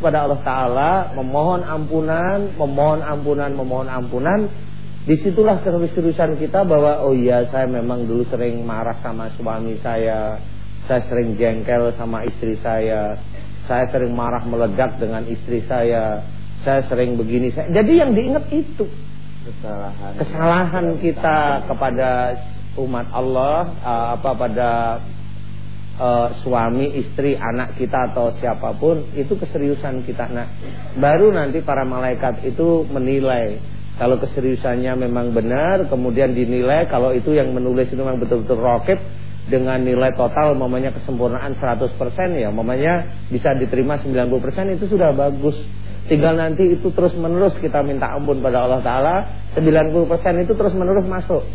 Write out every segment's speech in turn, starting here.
pada Allah Ta'ala Memohon ampunan Memohon ampunan Memohon ampunan. Di situlah keseriusan kita bahwa Oh iya saya memang dulu sering marah sama suami saya Saya sering jengkel sama istri saya Saya sering marah meledak dengan istri saya Saya sering begini. Saya... Jadi yang diingat itu. Kesalahan. Kesalahan kita kepada umat Allah uh, Apa pada uh, suami, istri, anak kita atau siapa pun itu keseriusan kita. Nah, baru nanti para malaikat itu menilai kalau keseriusannya memang benar, kemudian dinilai kalau itu yang menulis itu memang betul-betul rokib dengan nilai total mamanya kesempurnaan 100% ya, mamanya bisa diterima 90% itu sudah bagus. Tinggal nanti itu terus menerus kita minta ampun pada Allah Ta'ala 90% itu terus menerus masuk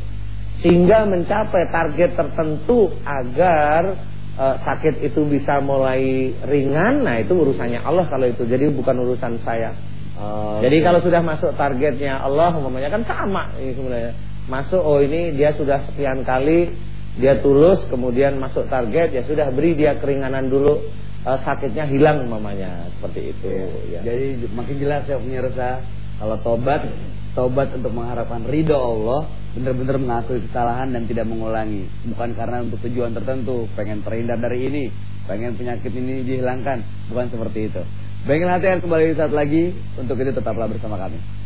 Sehingga mencapai target tertentu agar uh, sakit itu bisa mulai ringan, nah itu urusannya Allah kalau itu. Jadi bukan urusan saya. Uh, Jadi kalau sudah masuk targetnya Allah, umpamanya kan sama ini sebenarnya. Masuk oh ini dia sudah sekian kali dia tulus, kemudian masuk target ya sudah beri dia keringanan dulu uh, sakitnya hilang umpamanya seperti itu. Ya. Ya. Jadi makin jelas ya pemirsa kalau tobat tobat untuk mengharapkan ridho Allah benar-benar mengakui kesalahan dan tidak mengulangi. Bukan karena untuk tujuan tertentu pengen terhindar dari ini pengen penyakit ini dihilangkan. Bukan seperti itu. Baiklah hati kembali saat lagi. Untuk itu tetaplah bersama kami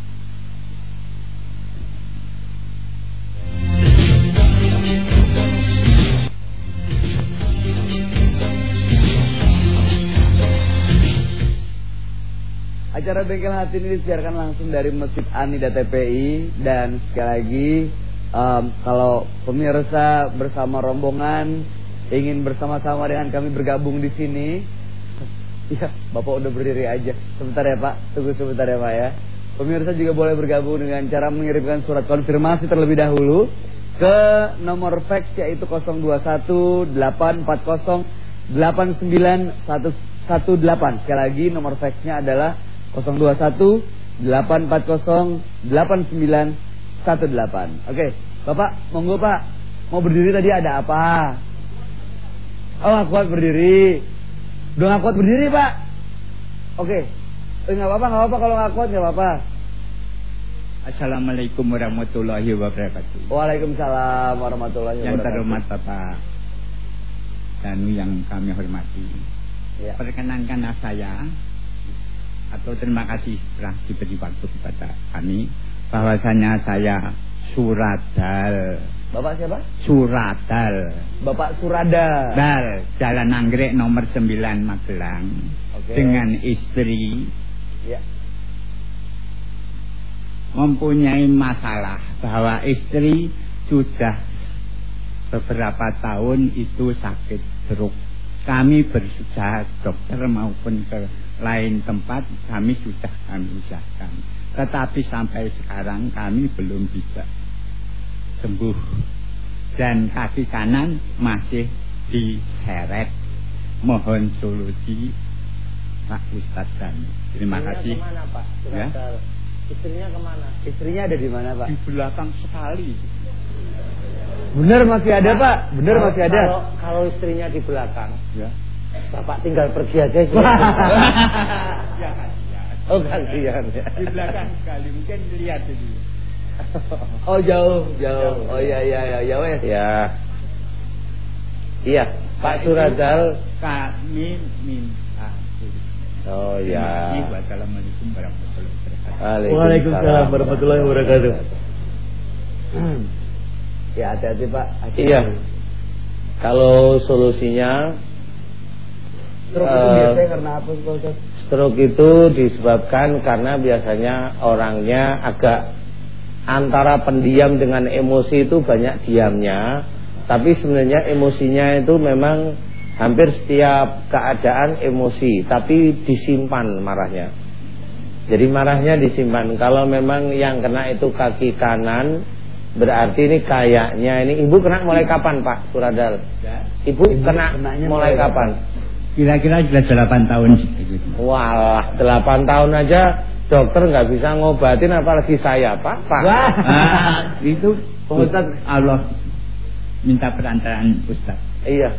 Acara Bengkel Hati ini disiarkan langsung dari Masjid Anida TPI dan sekali lagi um, kalau pemirsa bersama rombongan ingin bersama-sama dengan kami bergabung di sini, ya Bapak udah berdiri aja. Sebentar ya Pak, tunggu sebentar ya Pak ya. Pemirsa juga boleh bergabung dengan cara mengirimkan surat konfirmasi terlebih dahulu ke nomor fax yaitu 021 840 89118. Sekali lagi nomor faxnya adalah 021 840 8918. Oke, Bapak, monggo Pak. Mau berdiri tadi ada apa? Oh, nggak kuat berdiri. Udah nggak kuat berdiri, Pak. Oke. Eh, apa-apa, nggak apa-apa kalau nggak kuat nggak apa-apa. Assalamualaikum warahmatullahi wabarakatuh. Waalaikumsalam warahmatullahi wabarakatuh. Yang terhormat Bapak Danu yang kami hormati. Ya. Perkenankan saya atau terima kasih telah diberi waktu kepada kami bahwasanya saya Suradal. Bapak siapa? Suradal. Bapak Surada. Dal, Jalan Anggrek nomor 9 Magelang. Okay. Dengan istri. Ya. Mempunyai masalah bahwa istri sudah beberapa tahun itu sakit stroke. Kami berusaha dokter maupun ke lain tempat kami sudah kami usahakan. Tetapi sampai sekarang kami belum bisa sembuh. Dan kaki kanan masih diseret. Mohon solusi Pak Ustadz dan Terima Istrinya kasih. Ke mana, Pak? Ya? Istrinya ke mana? Istrinya ada di mana Pak? Di belakang sekali. Benar masih ada Pak, benar masih ada. Kalau, kalau istrinya di belakang, ya. Bapak tinggal pergi aja sih. ya, Oh gantian ya. Di belakang sekali mungkin lihat dulu. Oh jauh, jauh. Oh iya iya iya ya wes. Ya. Iya, Pak Suradal kami minta Oh ya. Wassalamualaikum warahmatullahi wabarakatuh. Waalaikumsalam warahmatullahi wabarakatuh. Ya hati-hati Pak. Hati iya. Kalau solusinya Stroke itu uh, biasanya karena apa sih Stroke itu disebabkan karena biasanya orangnya agak antara pendiam dengan emosi itu banyak diamnya, tapi sebenarnya emosinya itu memang hampir setiap keadaan emosi, tapi disimpan marahnya. Jadi marahnya disimpan. Kalau memang yang kena itu kaki kanan, berarti ini kayaknya ini ibu kena mulai kapan Pak Suradal? Ya. Ibu, ibu kena mulai kapan? Kira-kira sudah 8 tahun. Walah, 8 tahun aja dokter nggak bisa ngobatin apalagi saya, Pak. Pak. Wah. Nah, itu Ustaz Allah minta perantaraan Ustaz. Iya.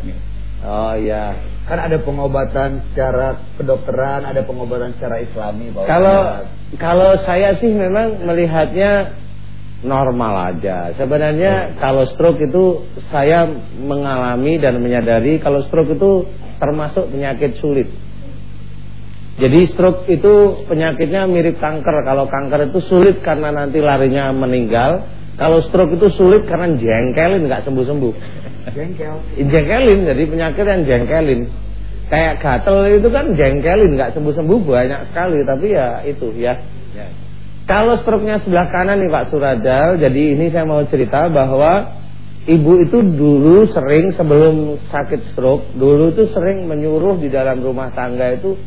Oh iya. Kan ada pengobatan secara kedokteran, ada pengobatan secara islami Pak Kalau kalau saya sih memang melihatnya normal aja. Sebenarnya oh. kalau stroke itu saya mengalami dan menyadari kalau stroke itu termasuk penyakit sulit. Jadi stroke itu penyakitnya mirip kanker. Kalau kanker itu sulit karena nanti larinya meninggal. Kalau stroke itu sulit karena jengkelin nggak sembuh-sembuh. Jengkel. Jengkelin jadi penyakit yang jengkelin. Kayak gatel itu kan jengkelin nggak sembuh-sembuh banyak sekali tapi ya itu ya. ya. Kalau stroke-nya sebelah kanan nih Pak Suradal, jadi ini saya mau cerita bahwa ibu itu dulu sering sebelum sakit stroke, dulu itu sering menyuruh di dalam rumah tangga itu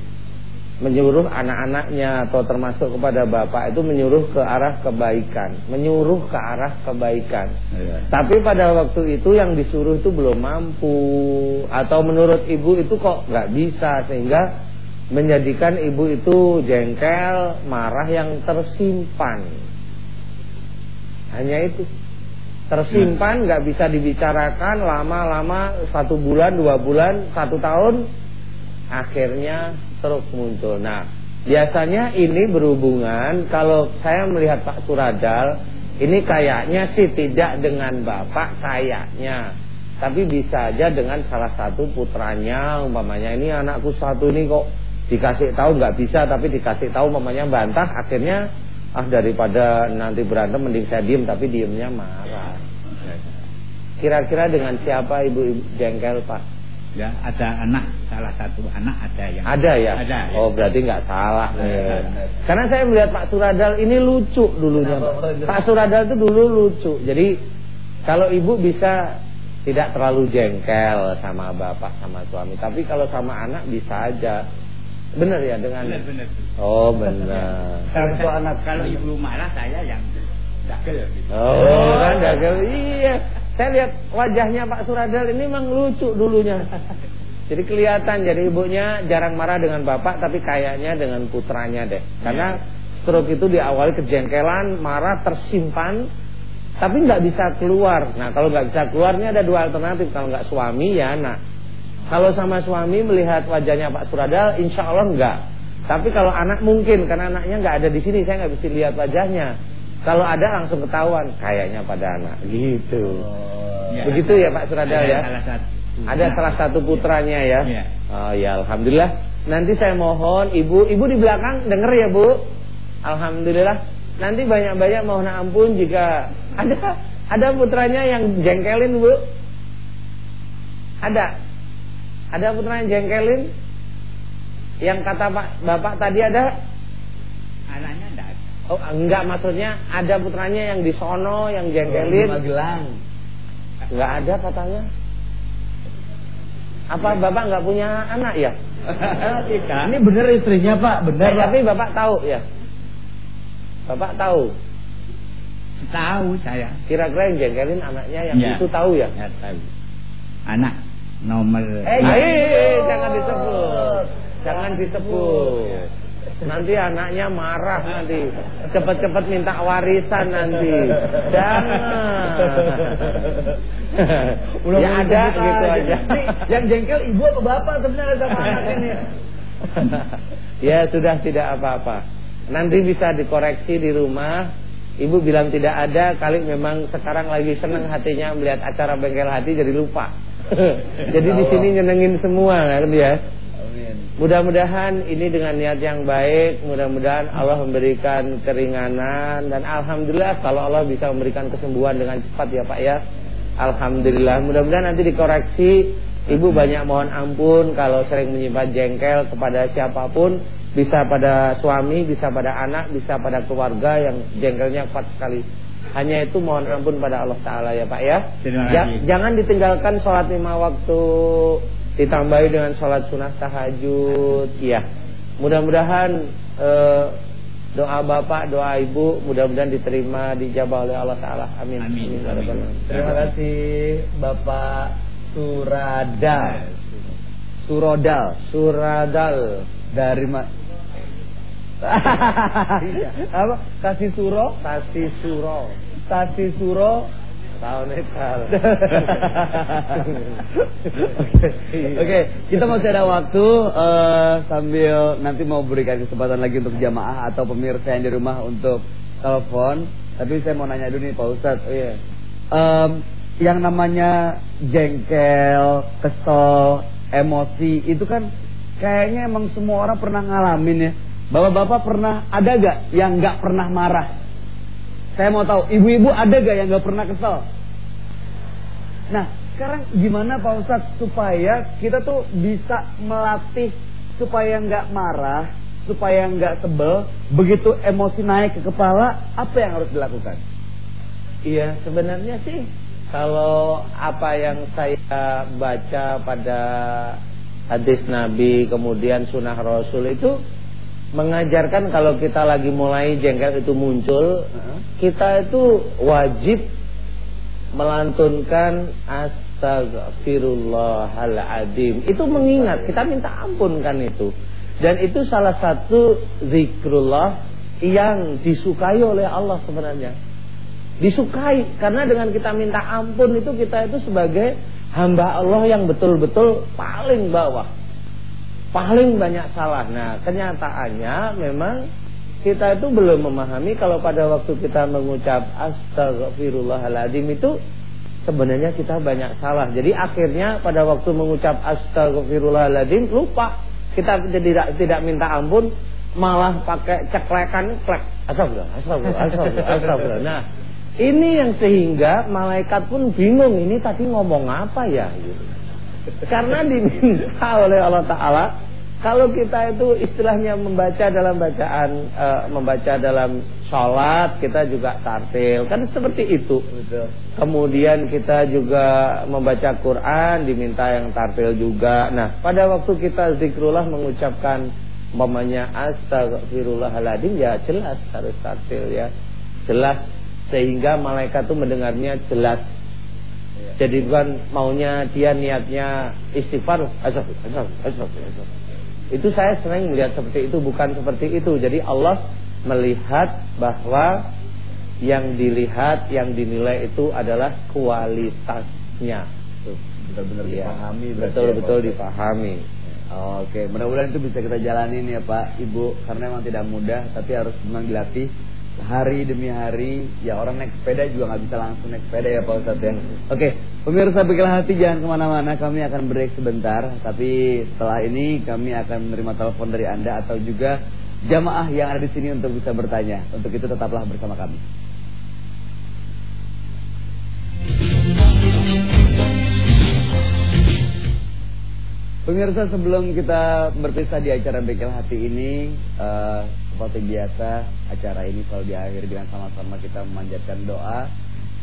menyuruh anak-anaknya atau termasuk kepada bapak itu menyuruh ke arah kebaikan, menyuruh ke arah kebaikan. Ya. Tapi pada waktu itu yang disuruh itu belum mampu atau menurut ibu itu kok nggak bisa sehingga menjadikan ibu itu jengkel, marah yang tersimpan. Hanya itu. Tersimpan nggak bisa dibicarakan lama-lama satu bulan, dua bulan, satu tahun akhirnya stroke muncul. Nah, biasanya ini berhubungan kalau saya melihat Pak Suradal ini kayaknya sih tidak dengan Bapak kayaknya. Tapi bisa aja dengan salah satu putranya umpamanya ini anakku satu ini kok dikasih tahu nggak bisa tapi dikasih tahu umpamanya bantah akhirnya ah daripada nanti berantem mending saya diem tapi diemnya marah. Kira-kira dengan siapa ibu, ibu jengkel Pak? ya ada anak salah satu anak ada yang ada ya ada ya. oh berarti nggak salah ya. karena saya melihat Pak Suradal ini lucu dulunya Pak. Pak Suradal itu dulu lucu jadi kalau ibu bisa tidak terlalu jengkel sama bapak sama suami tapi kalau sama anak bisa aja benar ya dengan benar, benar. oh benar kalau anak kalau ibu marah saya yang dagel gitu. oh kan dagel iya saya lihat wajahnya Pak Suradal ini memang lucu dulunya. Jadi kelihatan jadi ibunya jarang marah dengan bapak tapi kayaknya dengan putranya deh. Karena stroke itu diawali kejengkelan, marah tersimpan tapi nggak bisa keluar. Nah, kalau nggak bisa keluarnya ada dua alternatif. Kalau nggak suami ya anak. Kalau sama suami melihat wajahnya Pak Suradal, insya Allah enggak. Tapi kalau anak mungkin karena anaknya nggak ada di sini, saya nggak bisa lihat wajahnya. Kalau ada langsung ketahuan kayaknya pada anak gitu. Oh, ya. Begitu ya Pak Suradal ya. Salah satu. Ada salah satu putranya ya. ya. Oh ya alhamdulillah. Nanti saya mohon ibu, ibu di belakang denger ya bu. Alhamdulillah. Nanti banyak-banyak mohon ampun jika ada ada putranya yang jengkelin bu. Ada. Ada putranya jengkelin. Yang kata Pak Bapak tadi ada? Anaknya enggak Oh enggak maksudnya ada putranya yang di sono yang jengkelin. Oh, Magelang. Enggak ada katanya. Apa bapak enggak punya anak ya? Tidak. Ini benar istrinya pak, benar. Eh, tapi bapak tahu ya. Bapak tahu. Tahu saya. Kira-kira yang jengkelin anaknya yang ya. itu tahu ya? Ya tahu. Anak nomor. Eh, eh, eh jangan disebut. Jangan disebut. Nanti anaknya marah nanti. Cepat-cepat minta warisan nanti. Jangan. ya ada gitu aja. yang jengkel ibu atau bapak sebenarnya sama anak ini. ya sudah tidak apa-apa. Nanti bisa dikoreksi di rumah. Ibu bilang tidak ada, kali memang sekarang lagi senang hatinya melihat acara bengkel hati jadi lupa. jadi di sini nyenengin semua kan ya. Mudah-mudahan ini dengan niat yang baik, mudah-mudahan Allah memberikan keringanan dan alhamdulillah kalau Allah bisa memberikan kesembuhan dengan cepat ya Pak ya. Alhamdulillah. Mudah-mudahan nanti dikoreksi. Ibu banyak mohon ampun kalau sering menyimpan jengkel kepada siapa pun, bisa pada suami, bisa pada anak, bisa pada keluarga yang jengkelnya kuat sekali. Hanya itu mohon ampun pada Allah Taala ya Pak ya. ya jangan ditinggalkan sholat lima waktu ditambahi dengan sholat sunnah tahajud ya mudah-mudahan eh, doa bapak doa ibu mudah-mudahan diterima dijabah oleh Allah Taala. Amin. Amin, amin. amin. terima kasih bapak Suradal. Surodal Suradal. Dari ma apa kasih suro kasih suro kasih suro Tahu netral. Oke, kita masih ada waktu uh, sambil nanti mau berikan kesempatan lagi untuk jamaah atau pemirsa yang di rumah untuk telepon. Tapi saya mau nanya dulu nih Pak Ustadz. Oh, iya. um, yang namanya jengkel, kesel, emosi itu kan kayaknya emang semua orang pernah ngalamin ya. Bapak-bapak pernah ada gak yang gak pernah marah? Saya mau tahu, ibu-ibu ada gak yang gak pernah kesel? Nah, sekarang gimana Pak Ustadz supaya kita tuh bisa melatih supaya nggak marah, supaya nggak sebel, begitu emosi naik ke kepala, apa yang harus dilakukan? Iya, sebenarnya sih kalau apa yang saya baca pada hadis Nabi kemudian sunnah Rasul itu mengajarkan kalau kita lagi mulai jengkel itu muncul, kita itu wajib melantunkan astagfirullahaladzim. Itu mengingat, kita minta ampun kan itu. Dan itu salah satu zikrullah yang disukai oleh Allah sebenarnya. Disukai karena dengan kita minta ampun itu kita itu sebagai hamba Allah yang betul-betul paling bawah paling banyak salah. Nah, kenyataannya memang kita itu belum memahami kalau pada waktu kita mengucap astagfirullahaladzim itu sebenarnya kita banyak salah. Jadi akhirnya pada waktu mengucap astagfirullahaladzim lupa. Kita tidak tidak minta ampun malah pakai ceklekan klek astagfirullah astagfirullah astagfirullah. Nah, ini yang sehingga malaikat pun bingung ini tadi ngomong apa ya. Karena diminta oleh Allah Ta'ala kalau kita itu istilahnya membaca dalam bacaan e, membaca dalam sholat kita juga tartil. Kan seperti itu. Betul. kemudian kita juga membaca Quran diminta yang tartil juga. Nah pada waktu kita zikrullah mengucapkan mamanya astagfirullahaladzim ya jelas harus tartil ya. Jelas. Sehingga malaikat itu mendengarnya jelas jadi bukan maunya dia niatnya istighfar, asaf, asaf, asaf, asaf. Itu saya sering melihat seperti itu, bukan seperti itu. Jadi Allah melihat bahwa yang dilihat, yang dinilai itu adalah kualitasnya. Betul-betul ya. dipahami. Betul-betul ya, dipahami. Oke, mudah-mudahan itu bisa kita jalanin ya Pak, Ibu, karena memang tidak mudah, tapi harus memang dilatih hari demi hari ya orang naik sepeda juga nggak bisa langsung naik sepeda ya Pak Ustadz ya. Oke pemirsa pikir hati jangan ke mana-mana kami akan break sebentar. Tapi setelah ini kami akan menerima telepon dari Anda atau juga jamaah yang ada di sini untuk bisa bertanya. Untuk itu tetaplah bersama kami. Pemirsa sebelum kita berpisah di acara Bekel Hati ini uh, Seperti biasa acara ini selalu diakhiri dengan sama-sama kita memanjatkan doa.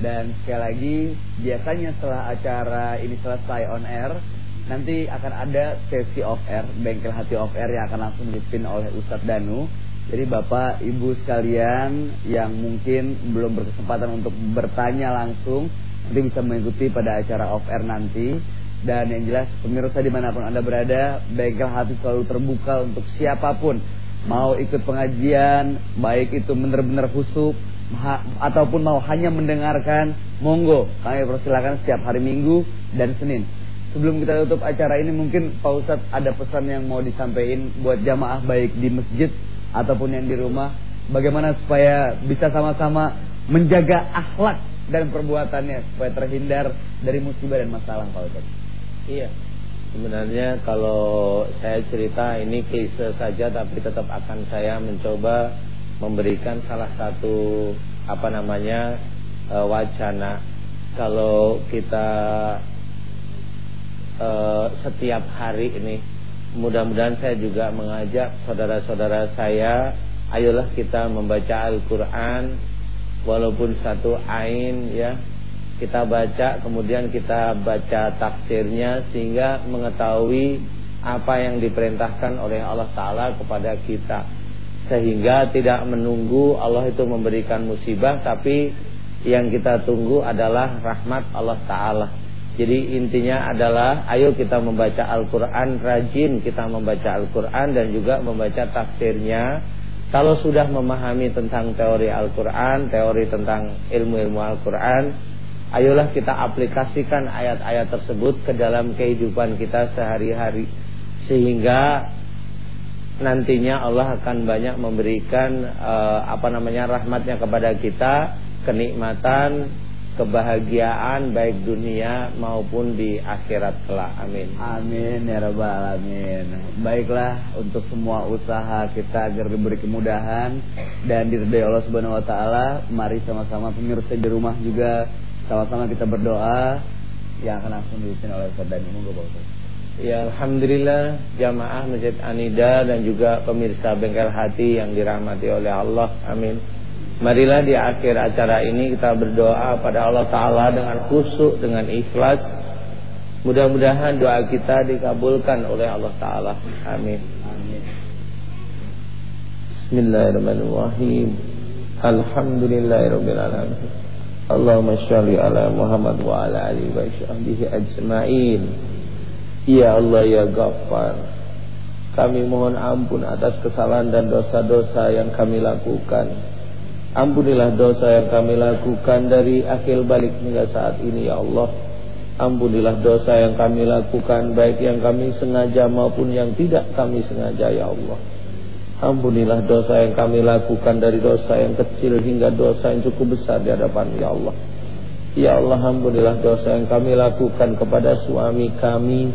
Dan sekali lagi biasanya setelah acara ini selesai on air Nanti akan ada sesi off air Bengkel Hati off air yang akan langsung dipimpin oleh Ustadz Danu. Jadi Bapak Ibu sekalian yang mungkin belum berkesempatan untuk bertanya langsung Nanti bisa mengikuti pada acara off air nanti. Dan yang jelas pemirsa di mana pun anda berada Bengkel hati selalu terbuka untuk siapa pun Mau ikut pengajian Baik itu benar-benar khusyuk Ataupun mau hanya mendengarkan Monggo. Kami persilakan setiap hari Minggu dan Senin. Sebelum kita tutup acara ini mungkin Pak Ustadz ada pesan yang mau disampaikan Buat jamaah baik di masjid Ataupun yang di rumah. Bagaimana supaya bisa sama-sama menjaga akhlak dan perbuatannya Supaya terhindar dari musibah dan masalah Pak Ustadz? Iya. Sebenarnya kalau saya cerita ini klise saja tapi tetap akan saya mencoba memberikan salah satu apa namanya e, wacana. Kalau kita e, setiap hari ini mudah-mudahan saya juga mengajak saudara-saudara saya ayolah kita membaca Al-Qur'an walaupun satu ain ya kita baca kemudian kita baca tafsirnya sehingga mengetahui apa yang diperintahkan oleh Allah Ta'ala kepada kita. Sehingga tidak menunggu Allah itu memberikan musibah tapi yang kita tunggu adalah rahmat Allah Ta'ala. Jadi intinya adalah ayo kita membaca Al-Quran rajin kita membaca Al-Quran dan juga membaca tafsirnya. Kalau sudah memahami tentang teori Al-Quran teori tentang ilmu-ilmu Al-Quran Ayolah kita aplikasikan ayat-ayat tersebut ke dalam kehidupan kita sehari-hari sehingga nantinya Allah akan banyak memberikan uh, apa namanya rahmatnya kepada kita, kenikmatan kebahagiaan baik dunia maupun di akhirat kelak. Amin. Amin ya rabbal alamin. Baiklah untuk semua usaha kita agar diberi kemudahan dan diridhai Allah Subhanahu wa taala, mari sama-sama pemirsa di rumah juga sama-sama kita berdoa yang akan langsung dipimpin oleh Ustaz Dani. Monggo Pak Ya Alhamdulillah jamaah Masjid Anida dan juga pemirsa bengkel hati yang dirahmati oleh Allah. Amin. Marilah di akhir acara ini kita berdoa pada Allah Ta'ala dengan khusyuk, dengan ikhlas. Mudah-mudahan doa kita dikabulkan oleh Allah Ta'ala. Amin. Amin. Bismillahirrahmanirrahim. Alhamdulillahirrahmanirrahim. Allahumma sholli ala Muhammad wa ala ali wa sahbihi ajma'in. Ya Allah ya Ghaffar. Kami mohon ampun atas kesalahan dan dosa-dosa yang kami lakukan. Ampunilah dosa yang kami lakukan dari akhir balik hingga saat ini ya Allah Ampunilah dosa yang kami lakukan baik yang kami sengaja maupun yang tidak kami sengaja ya Allah Ampunilah dosa yang kami lakukan dari dosa yang kecil hingga dosa yang cukup besar di hadapan ya Allah Ya Allah ampunilah dosa yang kami lakukan kepada suami kami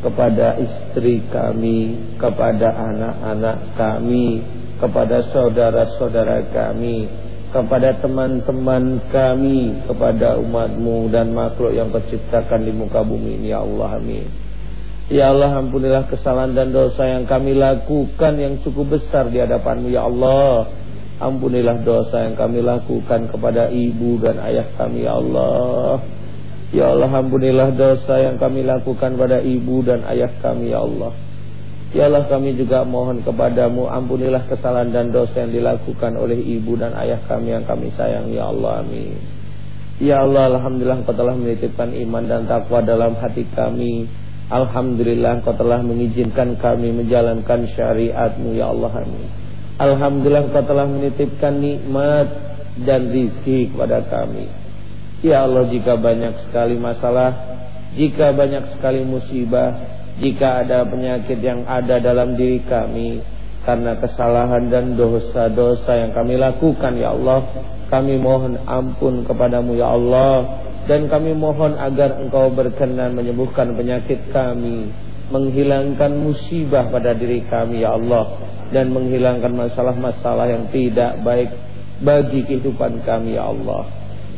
Kepada istri kami Kepada anak-anak kami kepada saudara-saudara kami, kepada teman-teman kami, kepada umatmu dan makhluk yang terciptakan di muka bumi ini, ya Allah, amin. Ya Allah, ampunilah kesalahan dan dosa yang kami lakukan yang cukup besar di hadapanmu, ya Allah. Ampunilah dosa yang kami lakukan kepada ibu dan ayah kami, ya Allah. Ya Allah, ampunilah dosa yang kami lakukan pada ibu dan ayah kami, ya Allah. Ya Allah kami juga mohon kepadamu Ampunilah kesalahan dan dosa yang dilakukan oleh ibu dan ayah kami yang kami sayang Ya Allah amin Ya Allah Alhamdulillah Kau telah menitipkan iman dan takwa dalam hati kami Alhamdulillah Kau telah mengizinkan kami menjalankan syariatmu Ya Allah Alhamdulillah Kau telah menitipkan nikmat dan rizki kepada kami. Ya Allah jika banyak sekali masalah Jika banyak sekali musibah jika ada penyakit yang ada dalam diri kami karena kesalahan dan dosa-dosa yang kami lakukan ya Allah kami mohon ampun kepadamu ya Allah dan kami mohon agar engkau berkenan menyembuhkan penyakit kami menghilangkan musibah pada diri kami ya Allah dan menghilangkan masalah-masalah yang tidak baik bagi kehidupan kami ya Allah.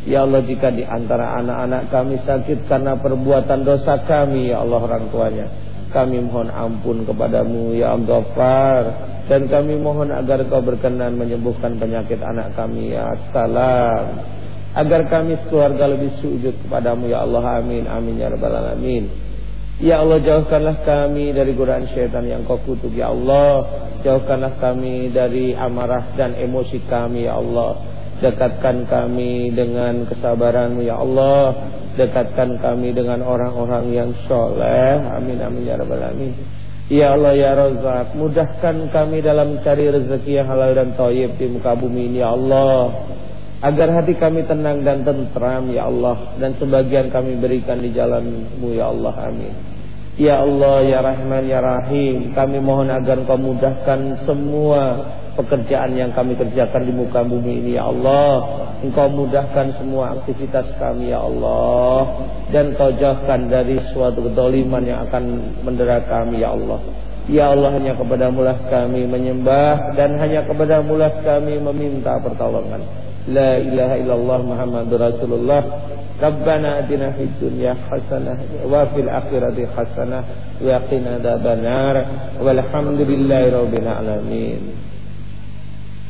Ya Allah jika di antara anak-anak kami sakit karena perbuatan dosa kami ya Allah orang tuanya kami mohon ampun kepadamu ya Ghaffar. Dan kami mohon agar kau berkenan menyembuhkan penyakit anak kami ya Salam agar kami sekeluarga lebih sujud kepadamu ya Allah. Amin amin ya rabbal alamin. Ya Allah jauhkanlah kami dari godaan syaitan yang kau kutuk ya Allah. Jauhkanlah kami dari amarah dan emosi kami ya Allah. Dekatkan kami dengan kesabaranmu ya Allah. Dekatkan kami dengan orang-orang yang soleh. Amin amin ya rabbal alamin. Ya Allah ya Razak Mudahkan kami dalam cari rezeki yang halal dan toyib di muka bumi ini ya Allah Agar hati kami tenang dan tentram ya Allah Dan sebagian kami berikan di jalanmu ya Allah amin. Ya Allah ya Rahman ya Rahim Kami mohon agar kau mudahkan semua pekerjaan yang kami kerjakan di muka bumi ini ya Allah. Engkau mudahkan semua aktivitas kami ya Allah. Dan kau jauhkan dari suatu kedoliman yang akan mendera kami ya Allah. Ya Allah hanya kepada mulah kami menyembah Dan hanya kepada mulah kami meminta pertolongan La ilaha illallah Muhammadur Rasulullah. Rabbana atina fid dunya hasanah wa fil akhirati hasanah wa qina adzabannar. Walhamdulillahi rabbil alamin.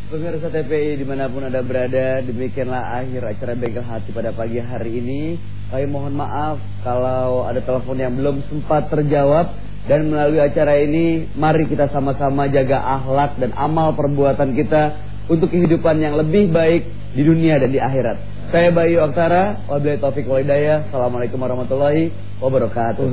Pemirsa TPI di mana pun Anda berada Demikianlah akhir acara Bengkel Hati pada pagi hari ini. Kami mohon maaf kalau ada telepon yang belum sempat terjawab. Dan melalui acara ini Mari kita sama-sama jaga akhlak dan amal perbuatan kita Untuk kehidupan yang lebih baik di dunia dan di akhirat. Saya Bayu Oktara Wabillahi taufiq walidayah Assalamualaikum warahmatullahi wabarakatuh